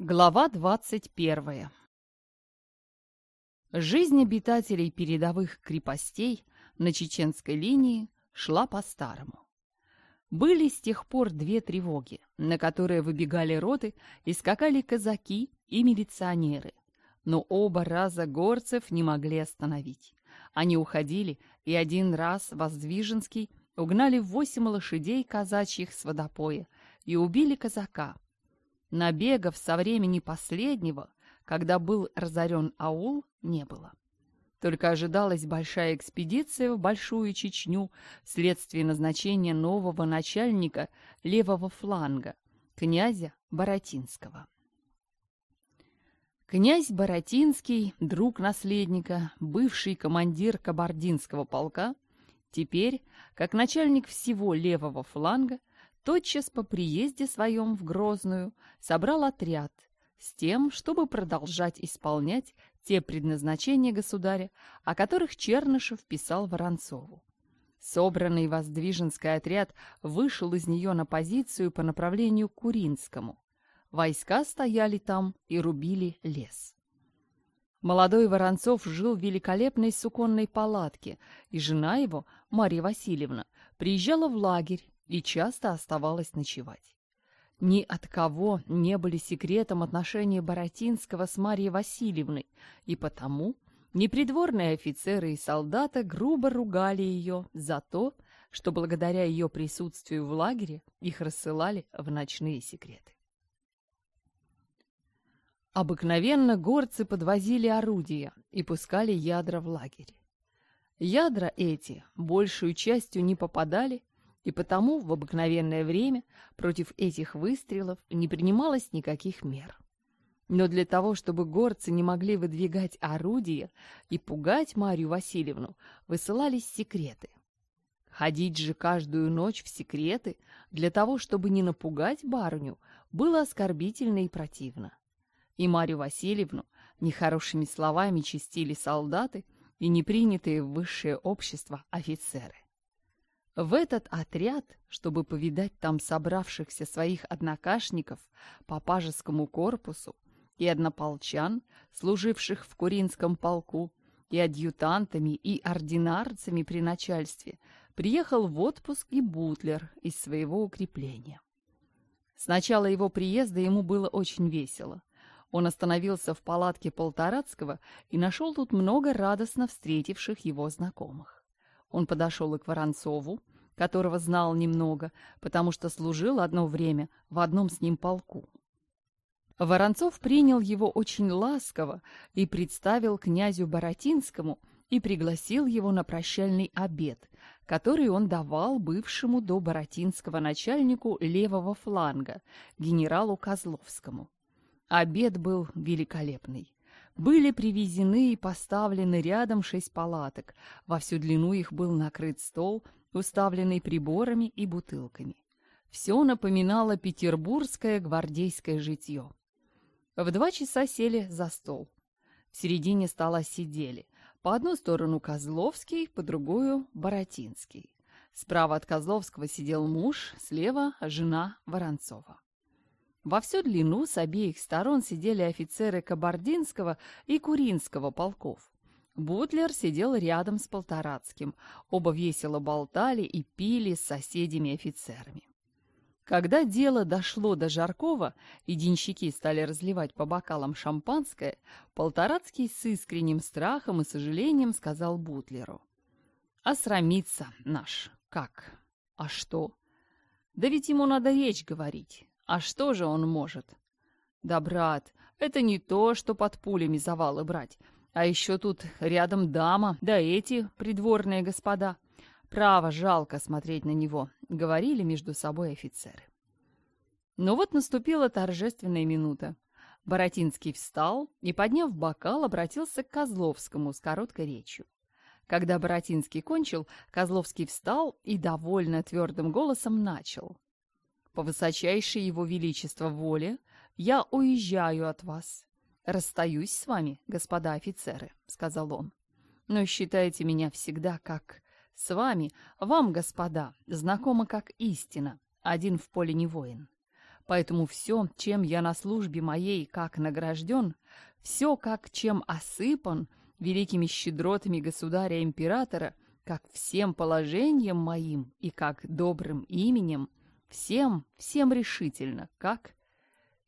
Глава 21. Жизнь обитателей передовых крепостей на чеченской линии шла по-старому. Были с тех пор две тревоги, на которые выбегали роты и скакали казаки и милиционеры. Но оба раза горцев не могли остановить. Они уходили, и один раз Воздвиженский угнали восемь лошадей казачьих с водопоя и убили казака – Набегов со времени последнего, когда был разорен аул, не было. Только ожидалась большая экспедиция в Большую Чечню вследствие назначения нового начальника левого фланга, князя Боротинского. Князь Боротинский, друг наследника, бывший командир Кабардинского полка, теперь, как начальник всего левого фланга, тотчас по приезде своем в Грозную собрал отряд с тем, чтобы продолжать исполнять те предназначения государя, о которых Чернышев писал Воронцову. Собранный воздвиженский отряд вышел из нее на позицию по направлению к Куринскому. Войска стояли там и рубили лес. Молодой Воронцов жил в великолепной суконной палатке, и жена его, Мария Васильевна, приезжала в лагерь и часто оставалась ночевать. Ни от кого не были секретом отношения Боротинского с Марьей Васильевной, и потому непридворные офицеры и солдаты грубо ругали ее за то, что благодаря ее присутствию в лагере их рассылали в ночные секреты. Обыкновенно горцы подвозили орудия и пускали ядра в лагерь. Ядра эти большую частью не попадали и потому в обыкновенное время против этих выстрелов не принималось никаких мер. Но для того, чтобы горцы не могли выдвигать орудия и пугать Марию Васильевну, высылались секреты. Ходить же каждую ночь в секреты для того, чтобы не напугать барню, было оскорбительно и противно. И Марию Васильевну нехорошими словами чистили солдаты и непринятые в высшее общество офицеры. В этот отряд, чтобы повидать там собравшихся своих однокашников по пажескому корпусу и однополчан, служивших в Куринском полку, и адъютантами, и ординарцами при начальстве, приехал в отпуск и Бутлер из своего укрепления. С начала его приезда ему было очень весело. Он остановился в палатке Полторацкого и нашел тут много радостно встретивших его знакомых. Он подошел и к Воронцову, которого знал немного, потому что служил одно время в одном с ним полку. Воронцов принял его очень ласково и представил князю Боротинскому и пригласил его на прощальный обед, который он давал бывшему до Боротинского начальнику левого фланга, генералу Козловскому. Обед был великолепный были привезены и поставлены рядом шесть палаток. Во всю длину их был накрыт стол, уставленный приборами и бутылками. Все напоминало петербургское гвардейское житье. В два часа сели за стол. В середине стола сидели. По одну сторону Козловский, по другую – Боротинский. Справа от Козловского сидел муж, слева – жена Воронцова во всю длину с обеих сторон сидели офицеры Кабардинского и Куринского полков. Бутлер сидел рядом с Полторацким. Оба весело болтали и пили с соседями-офицерами. Когда дело дошло до Жаркова, и денщики стали разливать по бокалам шампанское, Полторацкий с искренним страхом и сожалением сказал Бутлеру. «А «Осрамится наш. Как? А что? Да ведь ему надо речь говорить. А что же он может? Да, брат, это не то, что под пулями завалы брать. А еще тут рядом дама, да эти придворные господа. Право, жалко смотреть на него, говорили между собой офицеры. Но вот наступила торжественная минута. Боротинский встал и, подняв бокал, обратился к Козловскому с короткой речью. Когда Боротинский кончил, Козловский встал и довольно твердым голосом начал по высочайшей его величества воле, я уезжаю от вас. Расстаюсь с вами, господа офицеры», — сказал он. «Но считайте меня всегда как с вами, вам, господа, знакомо как истина, один в поле не воин. Поэтому все, чем я на службе моей как награжден, все, как чем осыпан великими щедротами государя-императора, как всем положением моим и как добрым именем — Всем, всем решительно, как?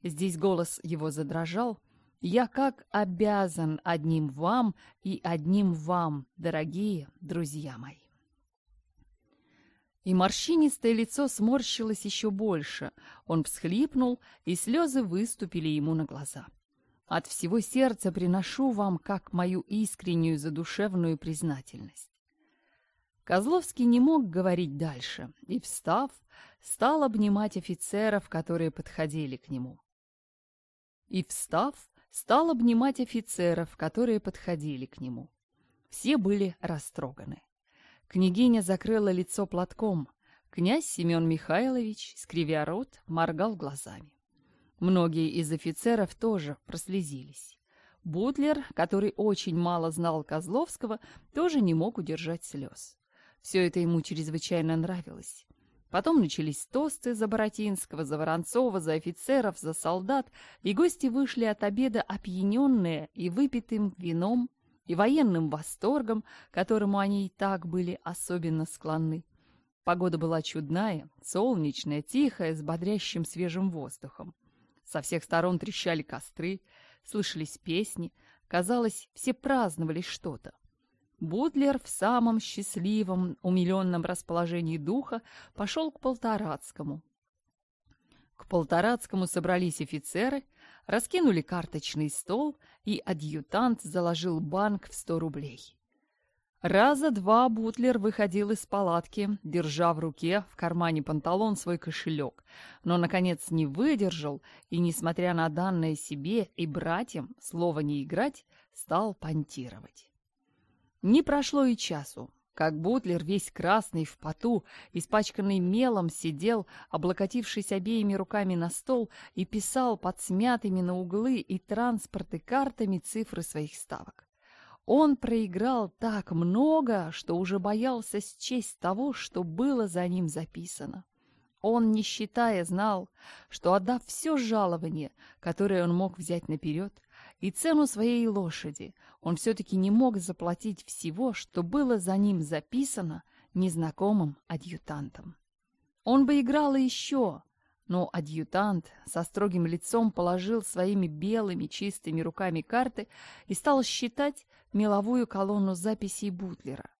Здесь голос его задрожал. Я как обязан одним вам и одним вам, дорогие друзья мои. И морщинистое лицо сморщилось еще больше. Он всхлипнул, и слезы выступили ему на глаза. От всего сердца приношу вам как мою искреннюю задушевную признательность. Козловский не мог говорить дальше и, встав, стал обнимать офицеров, которые подходили к нему. И, встав, стал обнимать офицеров, которые подходили к нему. Все были растроганы. Княгиня закрыла лицо платком. Князь Семен Михайлович, скривя рот, моргал глазами. Многие из офицеров тоже прослезились. Бутлер, который очень мало знал Козловского, тоже не мог удержать слез. Все это ему чрезвычайно нравилось. Потом начались тосты за Боротинского, за Воронцова, за офицеров, за солдат, и гости вышли от обеда опьяненные и выпитым вином и военным восторгом, которому они и так были особенно склонны. Погода была чудная, солнечная, тихая, с бодрящим свежим воздухом. Со всех сторон трещали костры, слышались песни, казалось, все праздновали что-то. Бутлер в самом счастливом, умиленном расположении духа пошел к Полторацкому. К Полторацкому собрались офицеры, раскинули карточный стол, и адъютант заложил банк в сто рублей. Раза два Бутлер выходил из палатки, держа в руке в кармане панталон свой кошелек, но, наконец, не выдержал и, несмотря на данное себе и братьям, слово «не играть», стал понтировать. Не прошло и часу, как Бутлер весь красный, в поту, испачканный мелом, сидел, облокотившись обеими руками на стол и писал под смятыми на углы и транспорты картами цифры своих ставок. Он проиграл так много, что уже боялся счесть того, что было за ним записано. Он, не считая, знал, что, отдав все жалование, которое он мог взять наперед, и цену своей лошади. Он все-таки не мог заплатить всего, что было за ним записано незнакомым адъютантом. Он бы играл еще, но адъютант со строгим лицом положил своими белыми чистыми руками карты и стал считать меловую колонну записей Бутлера.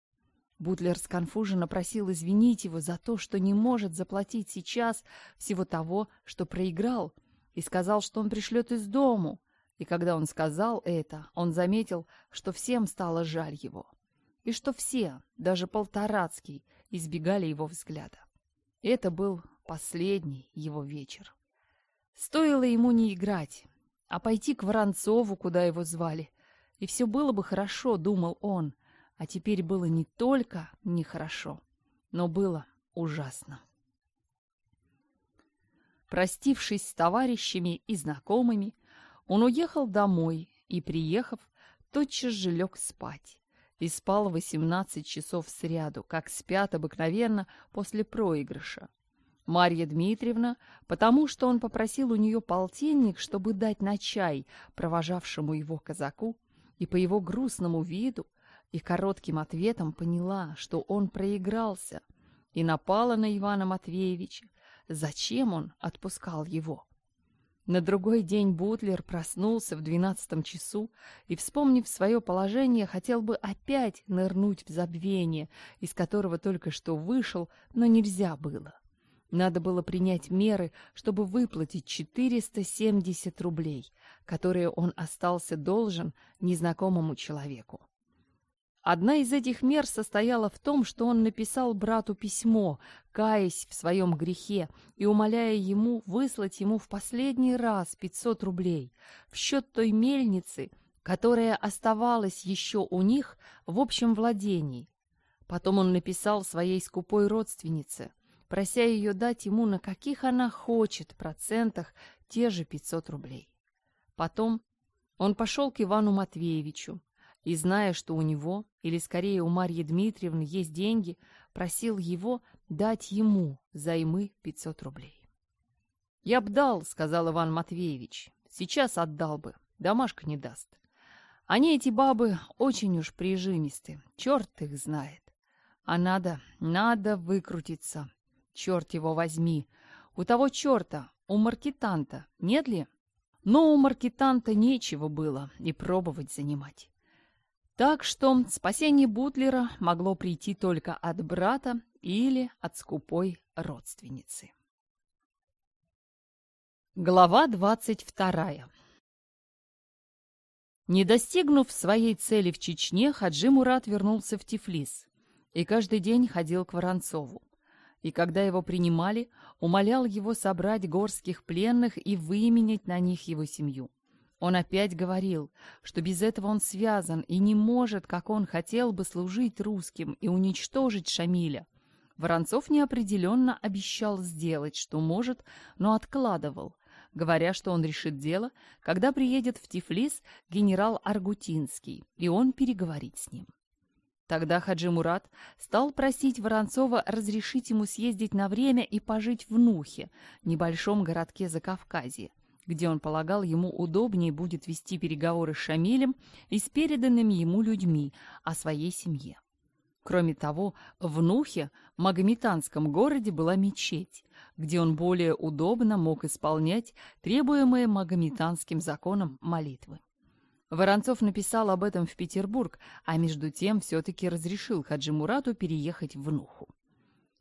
Бутлер сконфуженно просил извинить его за то, что не может заплатить сейчас всего того, что проиграл, и сказал, что он пришлет из дому — и когда он сказал это, он заметил, что всем стало жаль его. И что все, даже Полторацкий, избегали его взгляда. Это был последний его вечер. Стоило ему не играть, а пойти к Воронцову, куда его звали. И все было бы хорошо, думал он. А теперь было не только нехорошо, но было ужасно. Простившись с товарищами и знакомыми, он уехал домой и, приехав, тотчас же лег спать. И спал 18 часов сряду, как спят обыкновенно после проигрыша. Марья Дмитриевна, потому что он попросил у нее полтинник, чтобы дать на чай провожавшему его казаку, и по его грустному виду и коротким ответам поняла, что он проигрался, и напала на Ивана Матвеевича. Зачем он отпускал его? На другой день Бутлер проснулся в двенадцатом часу и, вспомнив свое положение, хотел бы опять нырнуть в забвение, из которого только что вышел, но нельзя было. Надо было принять меры, чтобы выплатить 470 рублей, которые он остался должен незнакомому человеку. Одна из этих мер состояла в том, что он написал брату письмо, каясь в своем грехе и умоляя ему выслать ему в последний раз 500 рублей в счет той мельницы, которая оставалась еще у них в общем владении. Потом он написал своей скупой родственнице, прося ее дать ему на каких она хочет процентах те же 500 рублей. Потом он пошел к Ивану Матвеевичу, и, зная, что у него, или скорее у Марьи Дмитриевны, есть деньги, просил его дать ему займы 500 рублей. «Я б дал», — сказал Иван Матвеевич. «Сейчас отдал бы. Домашка не даст. Они, эти бабы, очень уж прижимисты. Черт их знает. А надо, надо выкрутиться. Черт его возьми. У того черта, у маркетанта, нет ли?» Но у маркетанта нечего было и пробовать занимать. Так что спасение Бутлера могло прийти только от брата или от скупой родственницы. Глава 22 Не достигнув своей цели в Чечне, Хаджи Мурат вернулся в Тифлис и каждый день ходил к Воронцову. И когда его принимали, умолял его собрать горских пленных и выменять на них его семью. Он опять говорил, что без этого он связан и не может, как он хотел бы, служить русским и уничтожить Шамиля. Воронцов неопределенно обещал сделать, что может, но откладывал, говоря, что он решит дело, когда приедет в Тифлис генерал Аргутинский, и он переговорит с ним. Тогда Хаджи Мурат стал просить Воронцова разрешить ему съездить на время и пожить в Нухе, небольшом городке Закавказье, где он полагал, ему удобнее будет вести переговоры с Шамилем и с переданными ему людьми о своей семье. Кроме того, в Нухе, магометанском городе, была мечеть, где он более удобно мог исполнять требуемые магометанским законом молитвы. Воронцов написал об этом в Петербург, а между тем все-таки разрешил Хаджи Мурату переехать в Нуху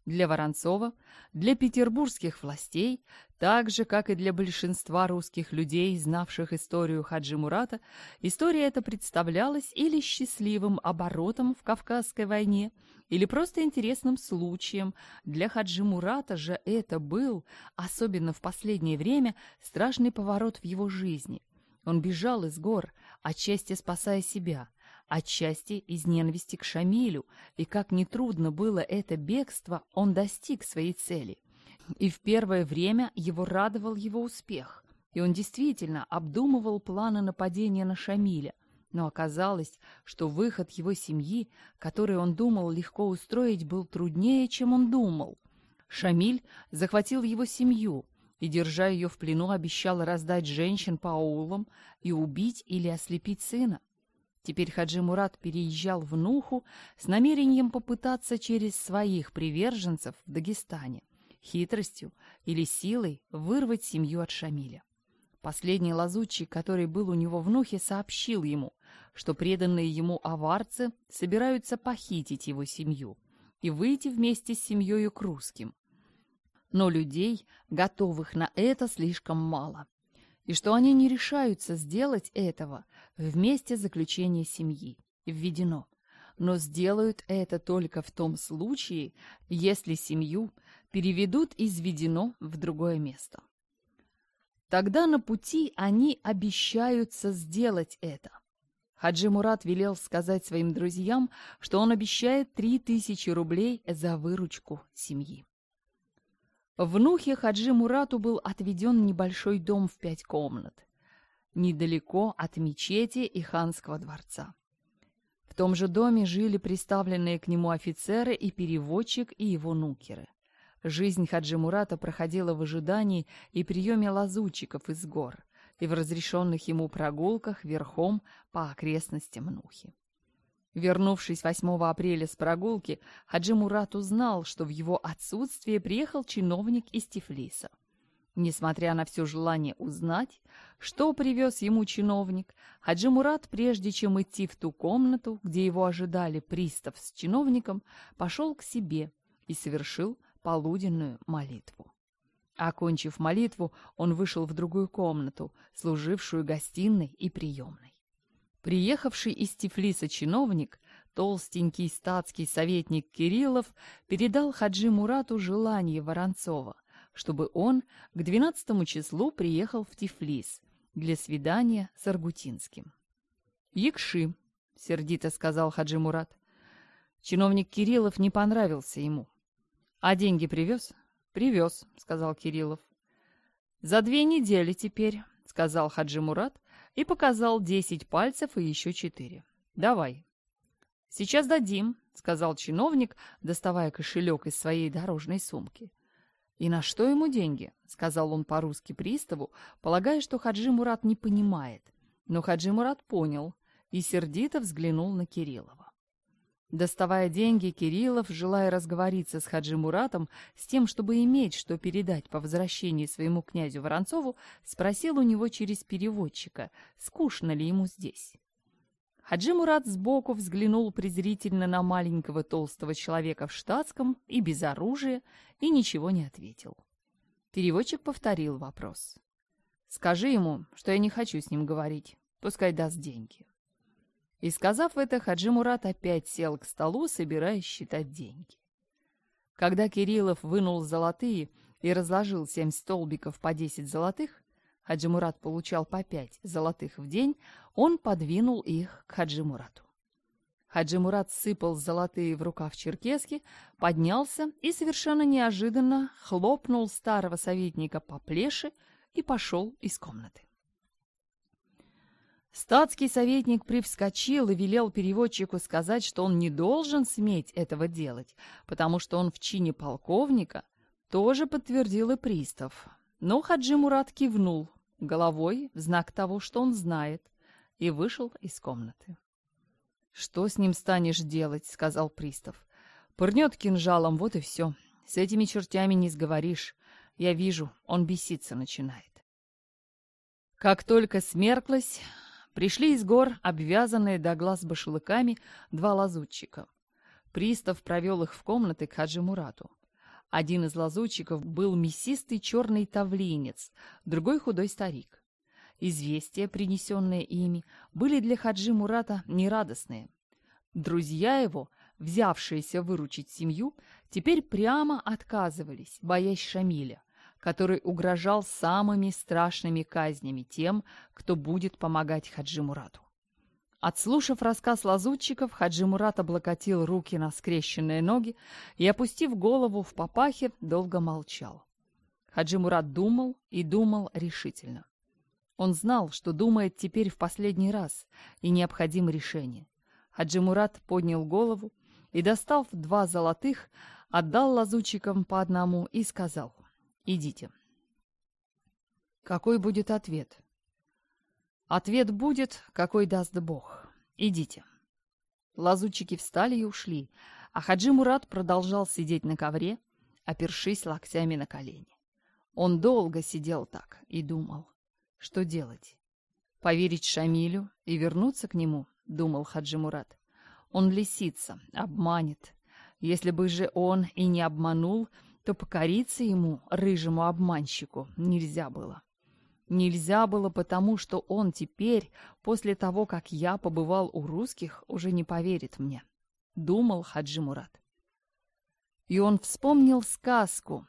для Воронцова, для петербургских властей, так же, как и для большинства русских людей, знавших историю Хаджи Мурата, история эта представлялась или счастливым оборотом в Кавказской войне, или просто интересным случаем. Для Хаджи Мурата же это был, особенно в последнее время, страшный поворот в его жизни. Он бежал из гор, отчасти спасая себя – отчасти из ненависти к Шамилю, и как нетрудно было это бегство, он достиг своей цели. И в первое время его радовал его успех, и он действительно обдумывал планы нападения на Шамиля, но оказалось, что выход его семьи, который он думал легко устроить, был труднее, чем он думал. Шамиль захватил его семью и, держа ее в плену, обещал раздать женщин по аулам и убить или ослепить сына. Теперь Хаджи Мурат переезжал в Нуху с намерением попытаться через своих приверженцев в Дагестане хитростью или силой вырвать семью от Шамиля. Последний лазутчик, который был у него в Нухе, сообщил ему, что преданные ему аварцы собираются похитить его семью и выйти вместе с семьей к русским. Но людей, готовых на это, слишком мало и что они не решаются сделать этого в месте заключения семьи, введено, но сделают это только в том случае, если семью переведут из введено в другое место. Тогда на пути они обещаются сделать это. Хаджи Мурат велел сказать своим друзьям, что он обещает 3000 рублей за выручку семьи. Внухе Хаджи Мурату был отведен небольшой дом в пять комнат, недалеко от мечети и ханского дворца. В том же доме жили приставленные к нему офицеры и переводчик и его нукеры. Жизнь Хаджи Мурата проходила в ожидании и приеме лазутчиков из гор и в разрешенных ему прогулках верхом по окрестностям Нухи. Вернувшись 8 апреля с прогулки, Хаджи Мурат узнал, что в его отсутствие приехал чиновник из Тифлиса. Несмотря на все желание узнать, что привез ему чиновник, Хаджи Мурат, прежде чем идти в ту комнату, где его ожидали пристав с чиновником, пошел к себе и совершил полуденную молитву. Окончив молитву, он вышел в другую комнату, служившую гостиной и приемной. Приехавший из Тифлиса чиновник, толстенький статский советник Кириллов, передал Хаджи Мурату желание Воронцова, чтобы он к 12 числу приехал в Тифлис для свидания с Аргутинским. «Якши», — сердито сказал Хаджи Мурат. Чиновник Кириллов не понравился ему. «А деньги привез?» «Привез», — сказал Кириллов. «За две недели теперь», — сказал Хаджи Мурат, — и показал десять пальцев и еще четыре. «Давай». «Сейчас дадим», — сказал чиновник, доставая кошелек из своей дорожной сумки. «И на что ему деньги?» — сказал он по-русски приставу, полагая, что Хаджи Мурат не понимает. Но Хаджи Мурат понял и сердито взглянул на Кириллова. Доставая деньги, Кириллов, желая разговориться с Хаджи Муратом, с тем, чтобы иметь, что передать по возвращении своему князю Воронцову, спросил у него через переводчика, скучно ли ему здесь. Хаджи Мурат сбоку взглянул презрительно на маленького толстого человека в штатском и без оружия и ничего не ответил. Переводчик повторил вопрос. «Скажи ему, что я не хочу с ним говорить, пускай даст деньги». И, сказав это, Хаджи Мурат опять сел к столу, собираясь считать деньги. Когда Кириллов вынул золотые и разложил семь столбиков по десять золотых, Хаджи Мурат получал по пять золотых в день, он подвинул их к Хаджи Мурату. Хаджи Мурат сыпал золотые в рукав черкески, поднялся и совершенно неожиданно хлопнул старого советника по плеше и пошел из комнаты. Статский советник привскочил и велел переводчику сказать, что он не должен сметь этого делать, потому что он в чине полковника, тоже подтвердил и пристав. Но Хаджи Мурат кивнул головой в знак того, что он знает, и вышел из комнаты. «Что с ним станешь делать?» — сказал пристав. «Пырнет кинжалом, вот и все. С этими чертями не сговоришь. Я вижу, он беситься начинает». Как только смерклась, Пришли из гор, обвязанные до глаз башлыками, два лазутчика. Пристав провел их в комнаты к Хаджи Мурату. Один из лазутчиков был мясистый черный тавлинец, другой худой старик. Известия, принесенные ими, были для Хаджи Мурата нерадостные. Друзья его, взявшиеся выручить семью, теперь прямо отказывались, боясь Шамиля который угрожал самыми страшными казнями тем, кто будет помогать Хаджи Мурату. Отслушав рассказ лазутчиков, Хаджи Мурат облокотил руки на скрещенные ноги и, опустив голову в папахе, долго молчал. Хаджи Мурат думал и думал решительно. Он знал, что думает теперь в последний раз, и необходимо решение. Хаджи Мурат поднял голову и, достав два золотых, отдал лазутчикам по одному и сказал Идите. Какой будет ответ? Ответ будет, какой даст Бог. Идите. Лазутчики встали и ушли, а Хаджи Мурат продолжал сидеть на ковре, опершись локтями на колени. Он долго сидел так и думал, что делать. Поверить Шамилю и вернуться к нему, думал Хаджи Мурат. Он лисится, обманет. Если бы же он и не обманул, то покориться ему, рыжему обманщику, нельзя было. Нельзя было потому, что он теперь, после того, как я побывал у русских, уже не поверит мне. Думал Хаджи Мурат. И он вспомнил сказку,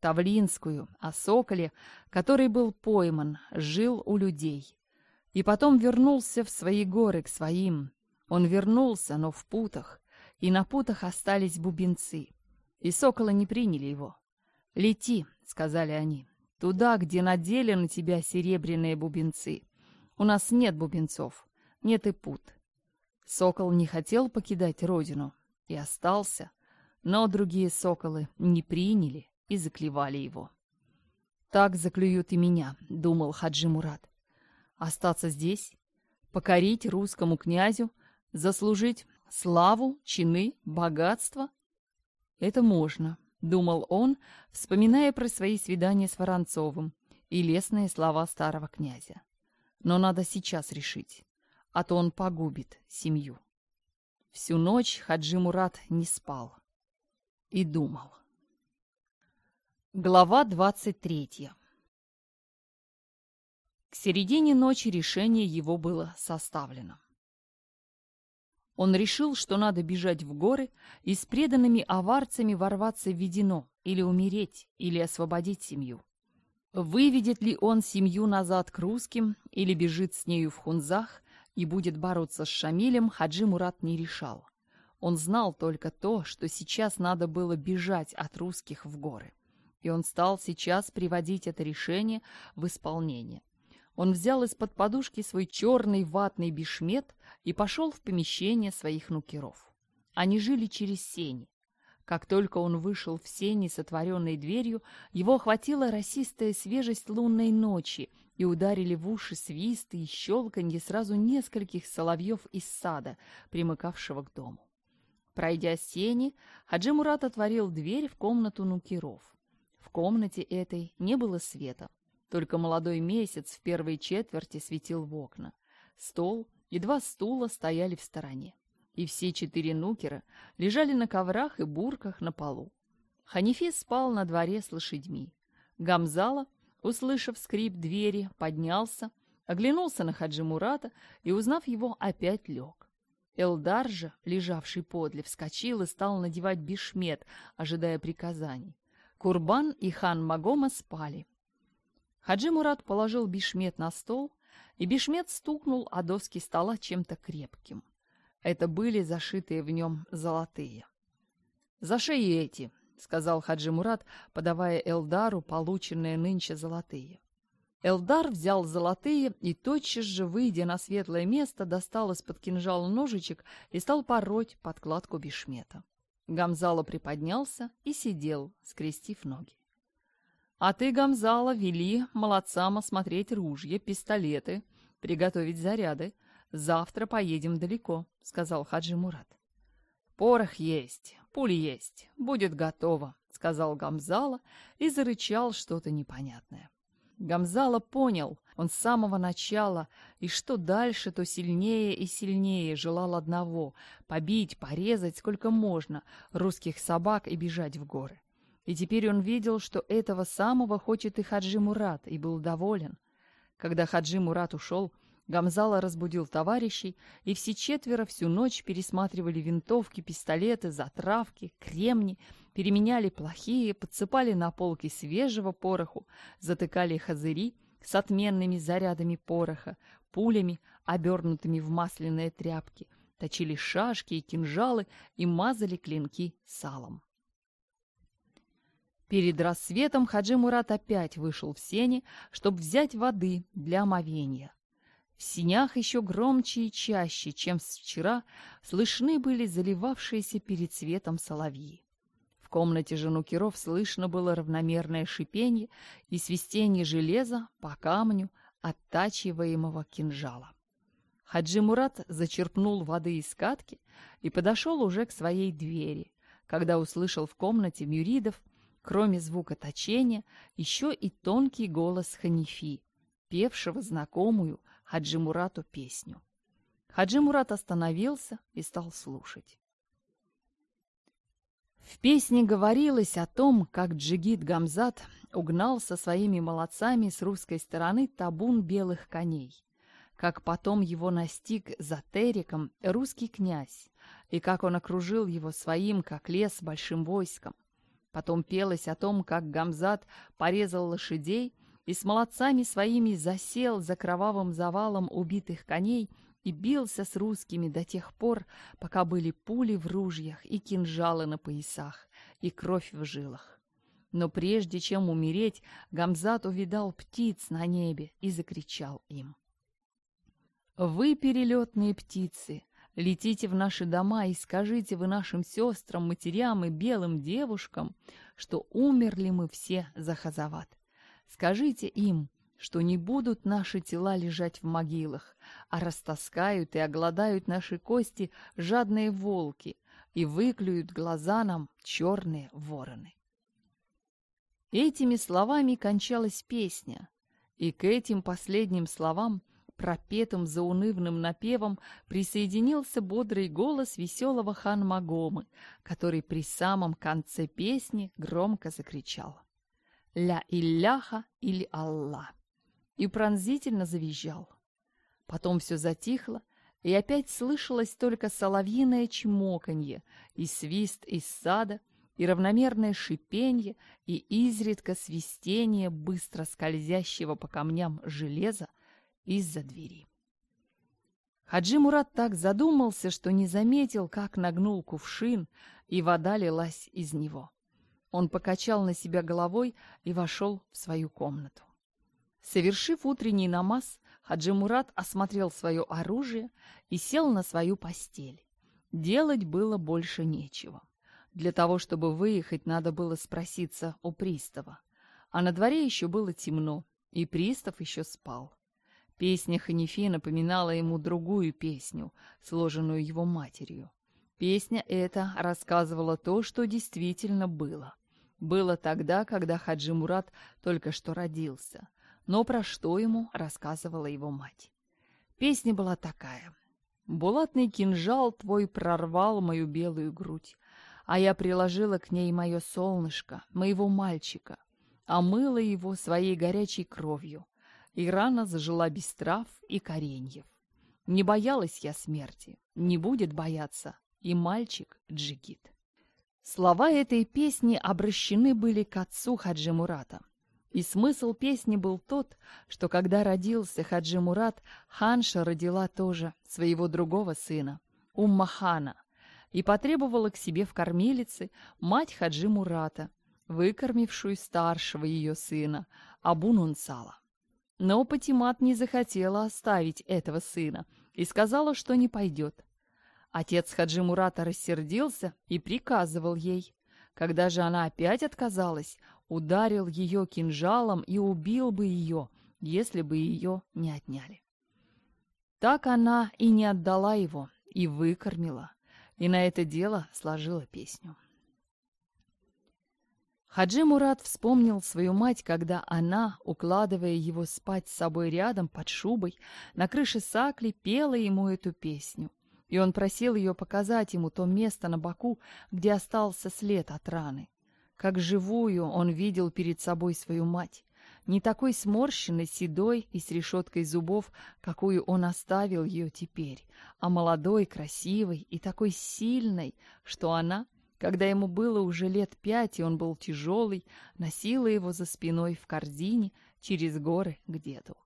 Тавлинскую, о соколе, который был пойман, жил у людей. И потом вернулся в свои горы к своим. Он вернулся, но в путах, и на путах остались бубенцы. И сокола не приняли его. «Лети», — сказали они, — «туда, где надели на тебя серебряные бубенцы. У нас нет бубенцов, нет и пут». Сокол не хотел покидать родину и остался, но другие соколы не приняли и заклевали его. «Так заклюют и меня», — думал Хаджи Мурат. «Остаться здесь, покорить русскому князю, заслужить славу, чины, богатство это можно, думал он, вспоминая про свои свидания с Воронцовым и лестные слова старого князя. Но надо сейчас решить, а то он погубит семью. Всю ночь Хаджи Мурат не спал и думал. Глава 23 К середине ночи решение его было составлено. Он решил, что надо бежать в горы и с преданными аварцами ворваться в Ведено, или умереть, или освободить семью. Выведет ли он семью назад к русским, или бежит с нею в хунзах и будет бороться с Шамилем, Хаджи Мурат не решал. Он знал только то, что сейчас надо было бежать от русских в горы. И он стал сейчас приводить это решение в исполнение. Он взял из-под подушки свой черный ватный бишмет и пошел в помещение своих нукеров. Они жили через сени. Как только он вышел в сени с отворенной дверью, его охватила росистая свежесть лунной ночи, и ударили в уши свисты и щелканье сразу нескольких соловьев из сада, примыкавшего к дому. Пройдя сени, Хаджи Мурат отворил дверь в комнату нукеров. В комнате этой не было света, только молодой месяц в первой четверти светил в окна. Стол и два стула стояли в стороне. И все четыре нукера лежали на коврах и бурках на полу. Ханифи спал на дворе с лошадьми. Гамзала, услышав скрип двери, поднялся, оглянулся на Хаджи Мурата и, узнав его, опять лег. Элдар же, лежавший подле, вскочил и стал надевать бешмет, ожидая приказаний. Курбан и хан Магома спали, Хаджи Мурат положил Бишмет на стол, и Бишмет стукнул о доски стола чем-то крепким. Это были зашитые в нем золотые. За шеи эти», — сказал Хаджи Мурат, подавая Элдару полученные нынче золотые. Элдар взял золотые и, тотчас же, выйдя на светлое место, достал из-под кинжала ножичек и стал пороть подкладку Бишмета. Гамзала приподнялся и сидел, скрестив ноги. А ты, Гамзала, вели молодцам осмотреть ружья, пистолеты, приготовить заряды. Завтра поедем далеко», — сказал Хаджи Мурат. «Порох есть, пуль есть, будет готово», — сказал Гамзала и зарычал что-то непонятное. Гамзала понял, он с самого начала, и что дальше, то сильнее и сильнее желал одного — побить, порезать сколько можно русских собак и бежать в горы. И теперь он видел, что этого самого хочет и Хаджи Мурат, и был доволен. Когда Хаджи Мурат ушел, Гамзала разбудил товарищей, и все четверо всю ночь пересматривали винтовки, пистолеты, затравки, кремни, переменяли плохие, подсыпали на полки свежего пороху, затыкали хазыри с отменными зарядами пороха, пулями, обернутыми в масляные тряпки, точили шашки и кинжалы и мазали клинки салом. Перед рассветом Хаджи Мурат опять вышел в сени, чтобы взять воды для омовения. В синях еще громче и чаще, чем вчера, слышны были заливавшиеся перед светом соловьи. В комнате же слышно было равномерное шипение и свистение железа по камню оттачиваемого кинжала. Хаджи Мурат зачерпнул воды из катки и подошел уже к своей двери, когда услышал в комнате Мюридов – Кроме звука точения, еще и тонкий голос Ханифи, певшего знакомую Хаджи Мурату песню. Хаджи Мурат остановился и стал слушать. В песне говорилось о том, как Джигит Гамзат угнал со своими молодцами с русской стороны табун белых коней, как потом его настиг за Териком русский князь, и как он окружил его своим, как лес, большим войском, Потом пелось о том, как Гамзат порезал лошадей и с молодцами своими засел за кровавым завалом убитых коней и бился с русскими до тех пор, пока были пули в ружьях и кинжалы на поясах, и кровь в жилах. Но прежде чем умереть, Гамзат увидал птиц на небе и закричал им. «Вы, перелетные птицы, Летите в наши дома и скажите вы нашим сестрам, матерям и белым девушкам, что умерли мы все за Хазават. Скажите им, что не будут наши тела лежать в могилах, а растаскают и огладают наши кости жадные волки и выклюют глаза нам черные вороны. Этими словами кончалась песня, и к этим последним словам – пропетым заунывным напевом присоединился бодрый голос веселого хан Магомы, который при самом конце песни громко закричал «Ля Илляха или Алла, и пронзительно завизжал. Потом все затихло, и опять слышалось только соловьиное чмоканье и свист из сада, и равномерное шипенье, и изредка свистение быстро скользящего по камням железа, из-за двери. Хаджи Мурат так задумался, что не заметил, как нагнул кувшин, и вода лилась из него. Он покачал на себя головой и вошел в свою комнату. Совершив утренний намаз, Хаджи Мурат осмотрел свое оружие и сел на свою постель. Делать было больше нечего. Для того, чтобы выехать, надо было спроситься у пристава. А на дворе еще было темно, и пристав еще спал. Песня Ханифе напоминала ему другую песню, сложенную его матерью. Песня эта рассказывала то, что действительно было. Было тогда, когда Хаджи Мурат только что родился. Но про что ему рассказывала его мать. Песня была такая. «Булатный кинжал твой прорвал мою белую грудь, а я приложила к ней мое солнышко, моего мальчика, омыла его своей горячей кровью» и рана зажила без трав и кореньев. Не боялась я смерти, не будет бояться и мальчик Джигит. Слова этой песни обращены были к отцу Хаджи Мурата. И смысл песни был тот, что когда родился Хаджи Мурат, Ханша родила тоже своего другого сына, Уммахана, и потребовала к себе в кормилице мать Хаджи Мурата, выкормившую старшего ее сына, Абунунсала. Но Патимат не захотела оставить этого сына и сказала, что не пойдет. Отец Хаджи Мурата рассердился и приказывал ей. Когда же она опять отказалась, ударил ее кинжалом и убил бы ее, если бы ее не отняли. Так она и не отдала его, и выкормила, и на это дело сложила песню. Хаджи Мурат вспомнил свою мать, когда она, укладывая его спать с собой рядом под шубой, на крыше сакли пела ему эту песню. И он просил ее показать ему то место на боку, где остался след от раны. Как живую он видел перед собой свою мать, не такой сморщенной, седой и с решеткой зубов, какую он оставил ее теперь, а молодой, красивой и такой сильной, что она когда ему было уже лет пять, и он был тяжелый, носила его за спиной в корзине через горы к деду.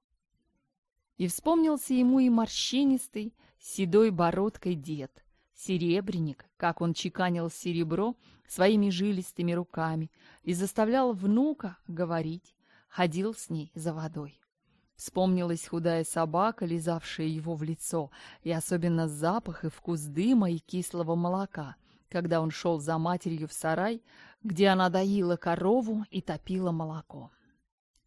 И вспомнился ему и морщинистый, седой бородкой дед, серебряник, как он чеканил серебро своими жилистыми руками и заставлял внука говорить, ходил с ней за водой. Вспомнилась худая собака, лизавшая его в лицо, и особенно запах и вкус дыма и кислого молока — когда он шел за матерью в сарай, где она доила корову и топила молоко.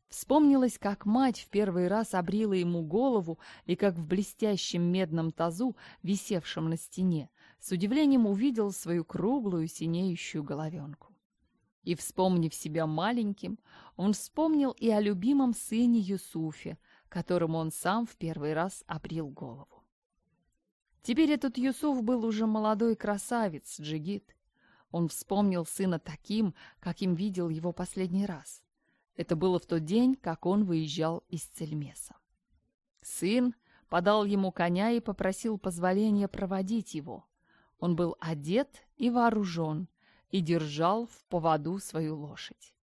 Вспомнилось, как мать в первый раз обрила ему голову и как в блестящем медном тазу, висевшем на стене, с удивлением увидел свою круглую синеющую головенку. И, вспомнив себя маленьким, он вспомнил и о любимом сыне Юсуфе, которому он сам в первый раз обрил голову. Теперь этот Юсуф был уже молодой красавец, джигит. Он вспомнил сына таким, каким видел его последний раз. Это было в тот день, как он выезжал из Цельмеса. Сын подал ему коня и попросил позволения проводить его. Он был одет и вооружен, и держал в поводу свою лошадь.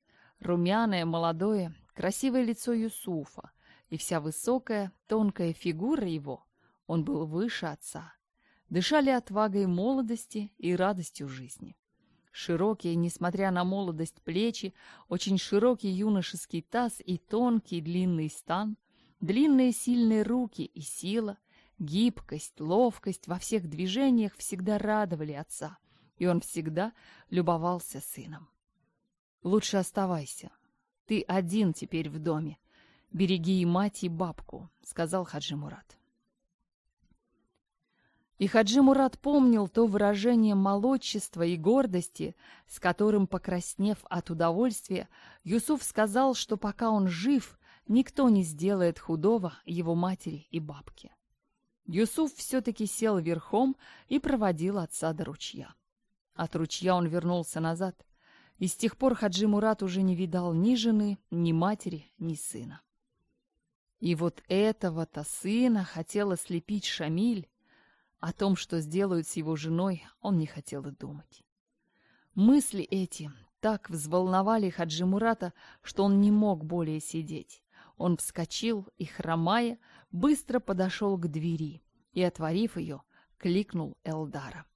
Румяное, молодое, красивое лицо Юсуфа и вся высокая, тонкая фигура его он был выше отца. Дышали отвагой молодости и радостью жизни. Широкие, несмотря на молодость, плечи, очень широкий юношеский таз и тонкий длинный стан, длинные сильные руки и сила, гибкость, ловкость во всех движениях всегда радовали отца, и он всегда любовался сыном. «Лучше оставайся. Ты один теперь в доме. Береги и мать, и бабку», — сказал Хаджи Мурат. И Хаджи Мурат помнил то выражение молодчества и гордости, с которым, покраснев от удовольствия, Юсуф сказал, что пока он жив, никто не сделает худого его матери и бабке. Юсуф все-таки сел верхом и проводил отца до ручья. От ручья он вернулся назад, и с тех пор Хаджи Мурат уже не видал ни жены, ни матери, ни сына. И вот этого-то сына хотела слепить Шамиль, о том, что сделают с его женой, он не хотел и думать. Мысли эти так взволновали Хаджи Мурата, что он не мог более сидеть. Он вскочил и, хромая, быстро подошел к двери и, отворив ее, кликнул Элдара.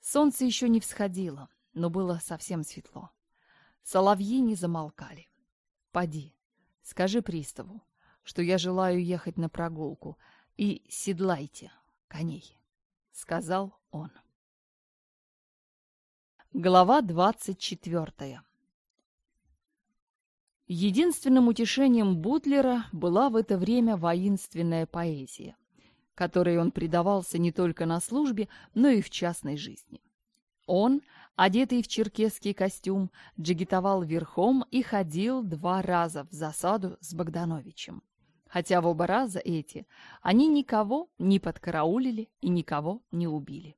Солнце еще не всходило, но было совсем светло. Соловьи не замолкали. «Поди, скажи приставу, что я желаю ехать на прогулку, и седлайте, коней», — сказал он. Глава двадцать четвертая Единственным утешением Бутлера была в это время воинственная поэзия, которой он предавался не только на службе, но и в частной жизни. Он, одетый в черкесский костюм, джигитовал верхом и ходил два раза в засаду с Богдановичем хотя в оба раза эти они никого не подкараулили и никого не убили.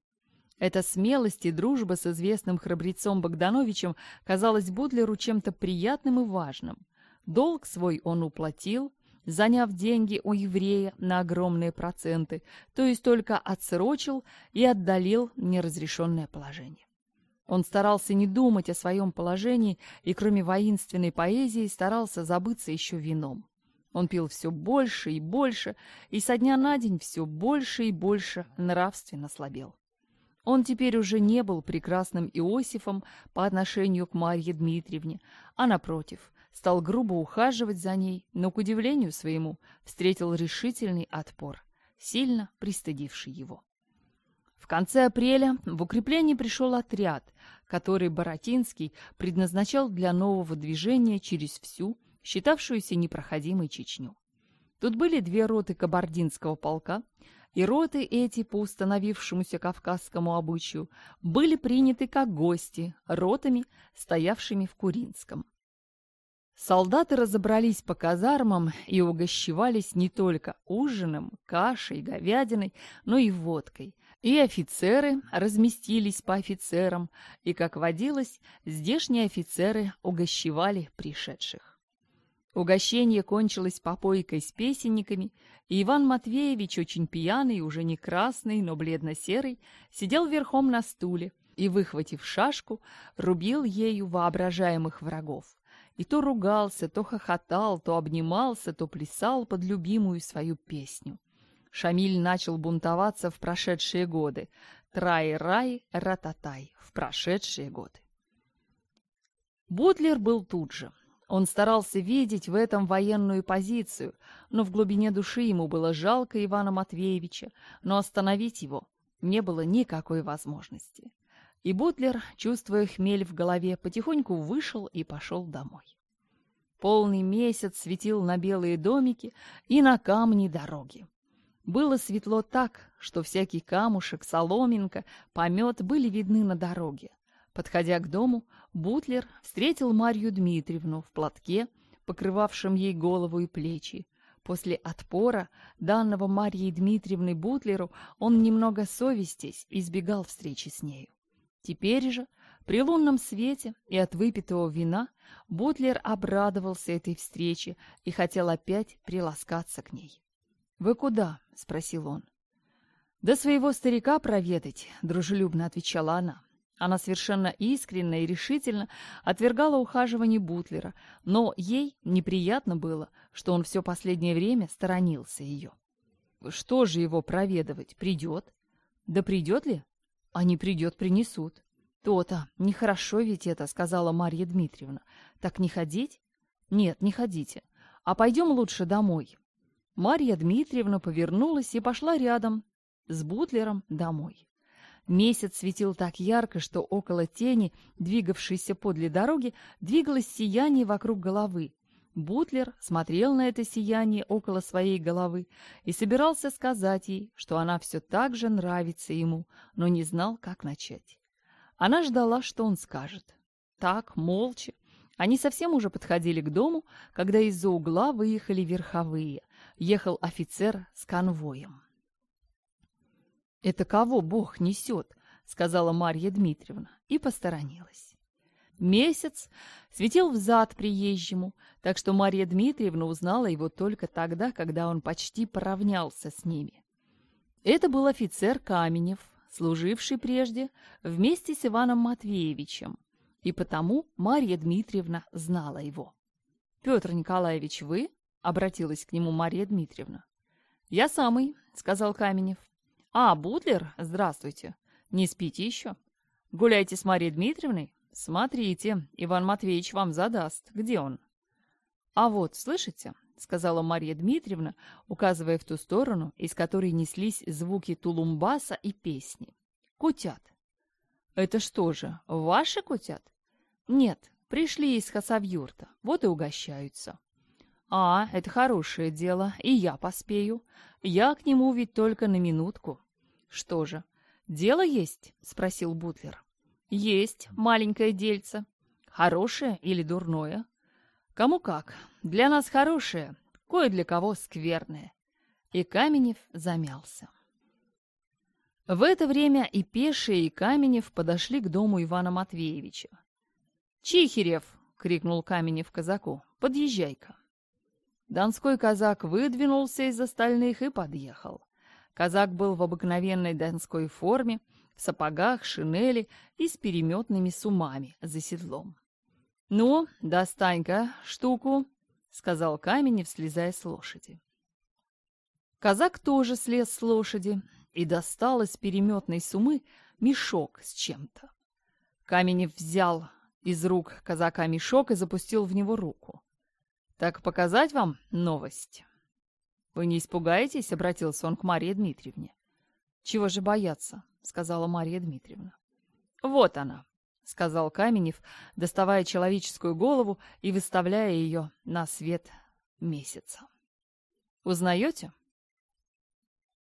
Эта смелость и дружба с известным храбрецом Богдановичем казалась Будлеру чем-то приятным и важным. Долг свой он уплатил, заняв деньги у еврея на огромные проценты, то есть только отсрочил и отдалил неразрешенное положение. Он старался не думать о своем положении и кроме воинственной поэзии старался забыться еще вином. Он пил все больше и больше, и со дня на день все больше и больше нравственно слабел. Он теперь уже не был прекрасным Иосифом по отношению к Марье Дмитриевне, а, напротив, стал грубо ухаживать за ней, но, к удивлению своему, встретил решительный отпор, сильно пристыдивший его. В конце апреля в укрепление пришел отряд, который Боротинский предназначал для нового движения через всю считавшуюся непроходимой Чечню. Тут были две роты кабардинского полка, и роты эти, по установившемуся кавказскому обычаю, были приняты как гости ротами, стоявшими в Куринском. Солдаты разобрались по казармам и угощевались не только ужином, кашей, говядиной, но и водкой. И офицеры разместились по офицерам, и, как водилось, здешние офицеры угощевали пришедших. Угощение кончилось попойкой с песенниками, и Иван Матвеевич, очень пьяный, уже не красный, но бледно-серый, сидел верхом на стуле и, выхватив шашку, рубил ею воображаемых врагов. И то ругался, то хохотал, то обнимался, то плясал под любимую свою песню. Шамиль начал бунтоваться в прошедшие годы. Трай-рай, рататай, в прошедшие годы. Бутлер был тут же. Он старался видеть в этом военную позицию, но в глубине души ему было жалко Ивана Матвеевича, но остановить его не было никакой возможности. И Бутлер, чувствуя хмель в голове, потихоньку вышел и пошел домой. Полный месяц светил на белые домики и на камни дороги. Было светло так, что всякий камушек, соломинка, помет были видны на дороге. Подходя к дому, Бутлер встретил Марью Дмитриевну в платке, покрывавшем ей голову и плечи. После отпора, данного Марьей Дмитриевной Бутлеру, он немного совестись избегал встречи с нею. Теперь же, при лунном свете и от выпитого вина, Бутлер обрадовался этой встрече и хотел опять приласкаться к ней. «Вы куда?» — спросил он. «До своего старика проведать», — дружелюбно отвечала она. Она совершенно искренне и решительно отвергала ухаживание Бутлера, но ей неприятно было, что он все последнее время сторонился ее. Что же его проведывать? Придет? Да придет ли? А не придет, принесут. То-то, нехорошо ведь это, сказала Марья Дмитриевна. Так не ходить? Нет, не ходите. А пойдем лучше домой. Марья Дмитриевна повернулась и пошла рядом с Бутлером домой. Месяц светил так ярко, что около тени, двигавшейся подле дороги, двигалось сияние вокруг головы. Бутлер смотрел на это сияние около своей головы и собирался сказать ей, что она все так же нравится ему, но не знал, как начать. Она ждала, что он скажет. Так, молча. Они совсем уже подходили к дому, когда из-за угла выехали верховые. Ехал офицер с конвоем. «Это кого Бог несет?» — сказала Марья Дмитриевна и посторонилась. Месяц светил взад приезжему, так что Марья Дмитриевна узнала его только тогда, когда он почти поравнялся с ними. Это был офицер Каменев, служивший прежде вместе с Иваном Матвеевичем, и потому Марья Дмитриевна знала его. «Петр Николаевич, вы?» — обратилась к нему Марья Дмитриевна. «Я самый», — сказал Каменев. «А, Будлер, здравствуйте. Не спите еще? Гуляйте с Марией Дмитриевной? Смотрите, Иван Матвеевич вам задаст. Где он?» «А вот, слышите?» — сказала Мария Дмитриевна, указывая в ту сторону, из которой неслись звуки тулумбаса и песни. «Кутят». «Это что же, ваши кутят?» «Нет, пришли из Хасавюрта, вот и угощаются». «А, это хорошее дело, и я поспею. Я к нему ведь только на минутку». «Что же, дело есть?» — спросил Бутлер. «Есть, маленькое дельце. Хорошее или дурное?» «Кому как. Для нас хорошее, кое для кого скверное». И Каменев замялся. В это время и Пешие, и Каменев подошли к дому Ивана Матвеевича. «Чихерев!» — крикнул Каменев казаку. «Подъезжай-ка!» Донской казак выдвинулся из остальных и подъехал. Казак был в обыкновенной донской форме, в сапогах, шинели и с переметными сумами за седлом. «Ну, достань-ка штуку», — сказал Каменев, слезая с лошади. Казак тоже слез с лошади и достал из переметной сумы мешок с чем-то. Каменев взял из рук казака мешок и запустил в него руку. Так показать вам новость. Вы не испугаетесь, обратился он к Марии Дмитриевне. Чего же бояться, сказала Мария Дмитриевна. Вот она, сказал Каменев, доставая человеческую голову и выставляя ее на свет месяца. Узнаете?